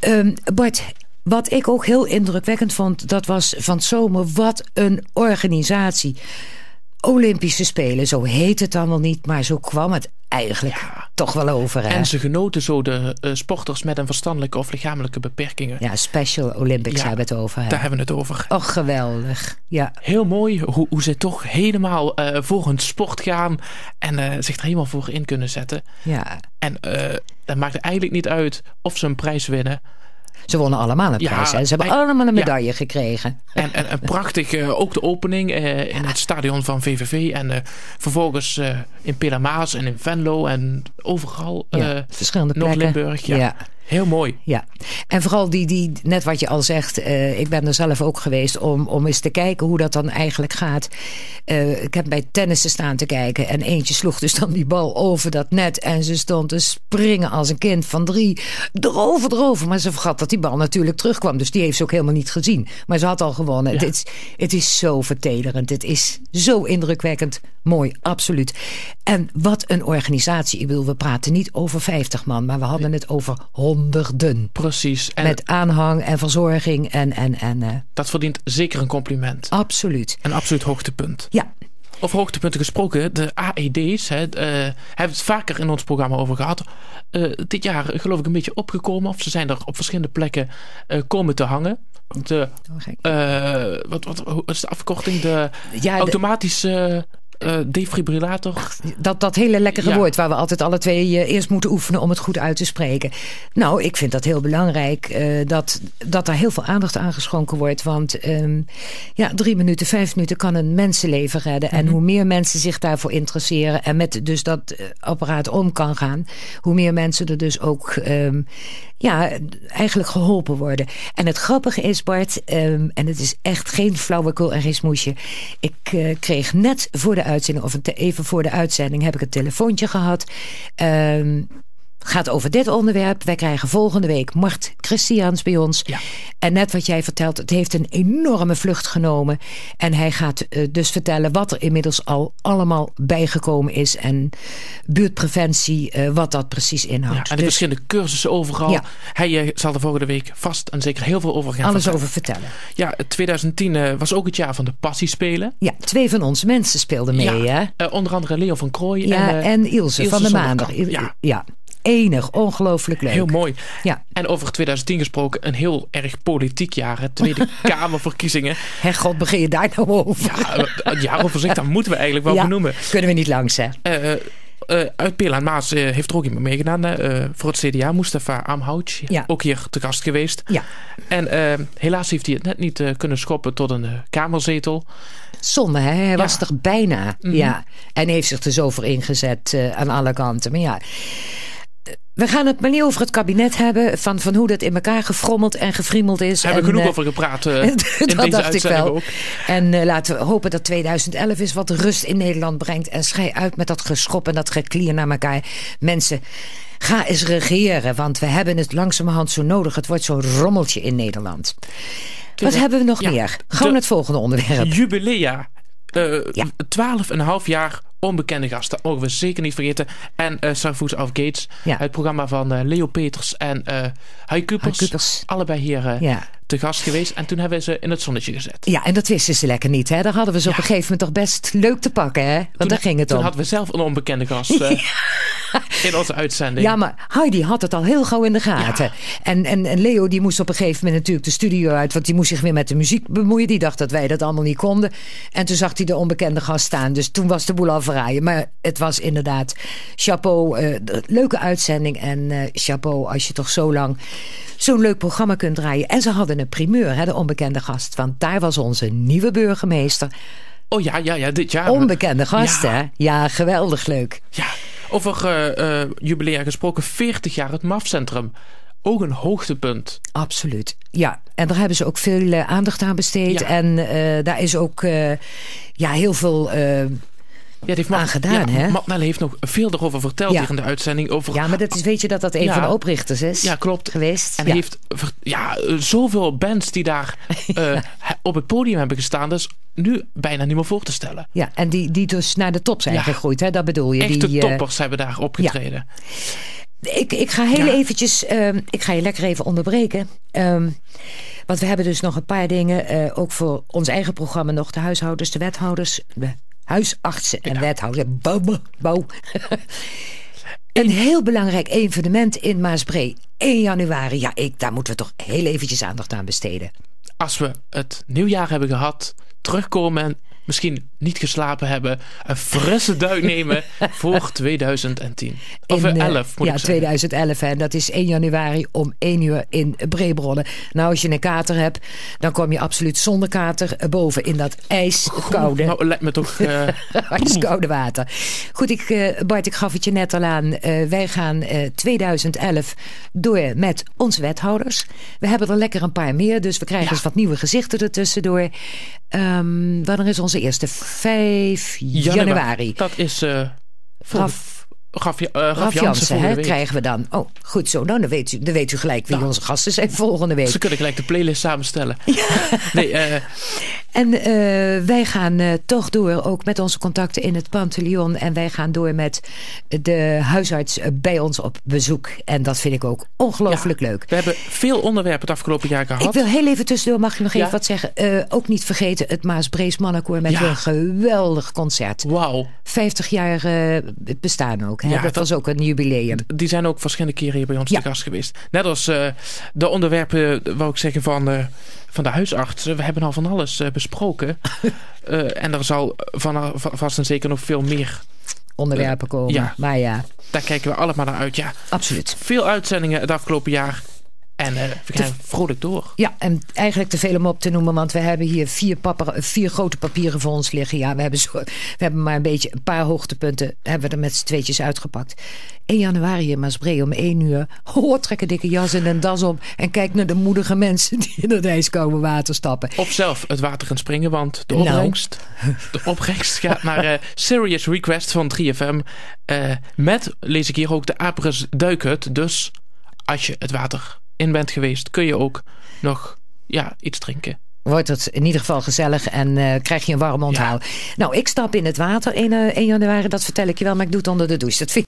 Ehm, Bart, wat ik ook heel indrukwekkend vond, dat was van zomer wat een organisatie. Olympische Spelen, zo heet het dan wel niet, maar zo kwam het eigenlijk toch wel over. Hè? En ze genoten zo de uh, sporters met een verstandelijke of lichamelijke beperkingen. Ja, Special Olympics Ja, hebben we het over. Hè? Daar hebben we het over. Och, geweldig. Ja. Heel mooi hoe, hoe ze toch helemaal eh, voor hun sport gaan en eh, zich er helemaal voor in kunnen zetten. ja. En dat maakt eigenlijk niet uit of ze een prijs winnen. Ze wonnen allemaal een Ja, prijs. Hè? Ze hebben allemaal een ja. medaille gekregen. En, en, en prachtig eh, ook de opening eh, in het stadion van VVV. En eh, vervolgens in Pelamaas en in Venlo en overal. Verschillende plekken. Noord-Limburg. Ja. Heel mooi. Ja, en vooral die, die, net wat je al zegt, eh, ik ben er zelf ook geweest om, om eens te kijken hoe dat dan eigenlijk gaat. Eh, ik heb bij tennissen staan te kijken en eentje sloeg dus dan die bal over dat net en ze stond te springen als een kind van drie, erover, erover. Maar ze vergat dat die bal natuurlijk terugkwam, dus die heeft ze ook helemaal niet gezien. Maar ze had al gewonnen. Ja. Het, is, het is zo vertederend, het is zo indrukwekkend, mooi, absoluut. En wat een organisatie. Ik bedoel, we praten niet over 50 man, maar we hadden het over Precies. En Met aanhang en verzorging en, en, en eh, dat verdient zeker een compliment. absoluut. Een absoluut hoogtepunt. Ja, Over hoogtepunten gesproken, de AED's, hè, eh, hebben we het vaker in ons programma over gehad. Eh, dit jaar geloof ik een beetje opgekomen, of ze zijn er op verschillende plekken komen te hangen. De, wat, wat, is de afkorting? De ja de- automatische eh, defibrillator. dat, dat hele lekkere Ja. woord waar we altijd alle twee eh, eerst moeten oefenen om het goed uit te spreken. Nou, ik vind dat heel belangrijk eh, dat, dat daar heel veel aandacht aan geschonken wordt. Want ehm, ja, drie minuten, vijf minuten kan een mensenleven redden. En hoe meer mensen zich daarvoor interesseren en met dus dat apparaat om kan gaan, hoe meer mensen er dus ook ehm, ja, eigenlijk geholpen worden. En het grappige is, Bart, ehm, en het is echt geen flauwekul en geen smoesje. Ik kreeg net voor de uitzending, of even voor de uitzending, heb ik een telefoontje gehad. Gaat over dit onderwerp. Wij krijgen volgende week Mart Christiaans bij ons. Ja. En net wat jij vertelt, het heeft een enorme vlucht genomen. En hij gaat eh, dus vertellen wat er inmiddels al allemaal bijgekomen is. En buurtpreventie, eh, wat dat precies Ja, inhoudt. en de Dus verschillende cursussen overal. Ja. Hij eh, zal er volgende week vast en zeker heel veel over gaan alles vertellen. over vertellen. Ja, 2010 eh, was ook het jaar van de passiespelen. Ja, twee van onze mensen speelden mee, hè? ja, eh, onder andere Leo van Krooij Ja, en, en Ilse, van de maandag. Ja. ja, enig, ongelooflijk leuk. Heel mooi. Ja, En over 2010 gesproken, een heel erg politiek jaar. hè. Tweede Kamerverkiezingen. hergod, begin je daar nou over? Ja, het jaaroverzicht, dat moeten we eigenlijk wel Ja, benoemen. Kunnen we niet langs, hè? Eh, eh, uit Peel en Maas eh, heeft er ook iemand meegedaan. voor het CDA, Mustafa Amhouch. Ja. Ook hier te gast geweest. Ja, En helaas heeft hij het net niet kunnen schoppen tot een kamerzetel. zonde, hè? Hij was er bijna. Mhm. Ja, en heeft zich er zo voor ingezet aan alle kanten. Maar ja, we gaan het maar niet over het kabinet hebben. Van, van hoe dat in elkaar gefrommeld en gefriemeld is. Hebben En, we genoeg eh, over gepraat in dat deze dacht ik wel. ook. En eh, laten we hopen dat 2011 is wat rust in Nederland brengt. En schij uit met dat geschop en dat geklier naar elkaar. Mensen, ga eens regeren. Want we hebben het langzamerhand zo nodig. Het wordt zo'n rommeltje in Nederland. Wat hebben we nog Ja, meer? Gewoon het volgende onderwerp. Jubilea. Ja. 12 en half jaar onbekende gasten. Mogen we zeker niet vergeten. En eh Sarfus of Gates. Ja. Het programma van eh, Leo Peters en eh Hai Kupers. Hai Kupers. Allebei hier Ja. Te gast geweest. En toen hebben we ze in het zonnetje gezet. ja, en dat wisten ze lekker niet. Hè? Daar hadden we ze op een gegeven moment toch best leuk te pakken. Hè? Want Toen- daar ging het Toen om. hadden we zelf een onbekende gast eh, in onze uitzending. Ja, maar Heidi had het al heel gauw in de gaten. En, en, en Leo die moest op een gegeven moment natuurlijk de studio uit. Want die moest zich weer met de muziek bemoeien. Die dacht dat wij dat allemaal niet konden. En toen zag hij de onbekende gast staan. Dus toen was de boel al verraaien. Maar het was inderdaad chapeau. eh, leuke uitzending. En eh, chapeau als je toch zo lang zo'n leuk programma kunt draaien. En ze hadden een primeur, hè, de onbekende gast. Want daar was onze nieuwe burgemeester. Oh ja, ja, ja, dit jaar. Onbekende gast, Ja. hè? Ja, geweldig leuk. Ja, over eh, eh, jubilea gesproken. 40 jaar het MAF-centrum. Ook een hoogtepunt. Absoluut. Ja, en daar hebben ze ook veel eh, aandacht aan besteed. Ja. En eh, daar is ook eh, ja, heel veel. Ja, heeft Aan gedaan, ja, hè? Heeft nog veel erover verteld Ja. in de uitzending. Over, ja, maar dat is, weet je dat dat een Ja. van de oprichters is? Ja, klopt. Geweest. En heeft ja, eh, zoveel bands die daar eh, op het podium hebben gestaan. Is nu bijna niet meer voor te stellen. ja, en die, die dus naar de top zijn gegroeid, hè? dat bedoel je. Echte die, eh, toppers hebben daar opgetreden. Ik, ik ga heel eventjes, ehm, ik ga je lekker even onderbreken. Ehm, want we hebben dus nog een paar dingen, ook voor ons eigen programma nog. De huishouders, de wethouders, de huisartsen en wethouders. Bouw, bouw. een heel belangrijk evenement in Maasbree. 1 januari. Ja, ik, daar moeten we toch heel eventjes aandacht aan besteden. Als we het nieuwjaar hebben gehad, terugkomen en misschien niet geslapen hebben, een frisse duik nemen voor 2010. Of In, eh, 11 moet ja, ik zeggen. 2011. En dat is 1 januari om 1 uur in Breebronnen. Nou, als je een kater hebt, dan kom je absoluut zonder kater boven in dat ijskoude, Nou, lijkt me toch... eh, ijskoude water. Goed, ik, eh, Bart, ik gaf het je net al aan. Wij gaan eh, 2011 door met onze wethouders. We hebben er lekker een paar meer, dus we krijgen Ja. eens wat nieuwe gezichten ertussendoor. Ehm wanneer is onze eerste? 5 januari. Dat is... uh, Raf, Raf Jansen hè, krijgen we dan. Oh, goed zo. Nou, dan weet u, dan weet u gelijk wie Nou. onze gasten zijn volgende week. Ze kunnen gelijk de playlist samenstellen. Nee, eh, En eh, wij gaan eh, toch door, ook met onze contacten in het Pantheon. En wij gaan door met de huisarts eh, bij ons op bezoek. En dat vind ik ook ongelooflijk leuk. we hebben veel onderwerpen het afgelopen jaar gehad. Ik wil heel even tussendoor, mag ik nog even wat zeggen? Ook niet vergeten het Maas Brees Mannenkoor met Ja. een geweldig concert. Wauw. 50 jaar bestaan ook. Hè? Ja, dat, dat- was ook een jubileum. Die zijn ook verschillende keren hier bij ons te gast geweest. Net als de onderwerpen, wou ik zeggen, van, van de huisarts. We hebben al van alles eh, besproken. Eh, en er zal van, van- vast en zeker nog veel meer. Onderwerpen komen. ja. Maar ja, Daar kijken we allemaal naar uit. Ja, absoluut. veel uitzendingen het afgelopen jaar. En eh, we gaan vrolijk door. Ja, en eigenlijk te veel om op te noemen, want we hebben hier vier, vier grote papieren voor ons liggen. Ja, we hebben, zo, we hebben maar een beetje een paar hoogtepunten hebben we er met z'n tweetjes uitgepakt. 1 januari in Maasbree om 1 uur. Hoor, trek een dikke jas en een das op en kijk naar de moedige mensen die in het ijskoude water stappen. Of zelf het water gaan springen, want de Nou. opbrengst, de opbrengst gaat naar eh, Serious Request van 3FM. Eh, met, lees ik hier ook, de Apres duikhut. Dus als je het water in bent geweest, kun je ook nog ja, iets drinken. Wordt het in ieder geval gezellig en eh, krijg je een warm onthaal. Nou, ik stap in het water 1, eh, 1 januari, dat vertel ik je wel, maar ik doe het onder de douche. Dat vind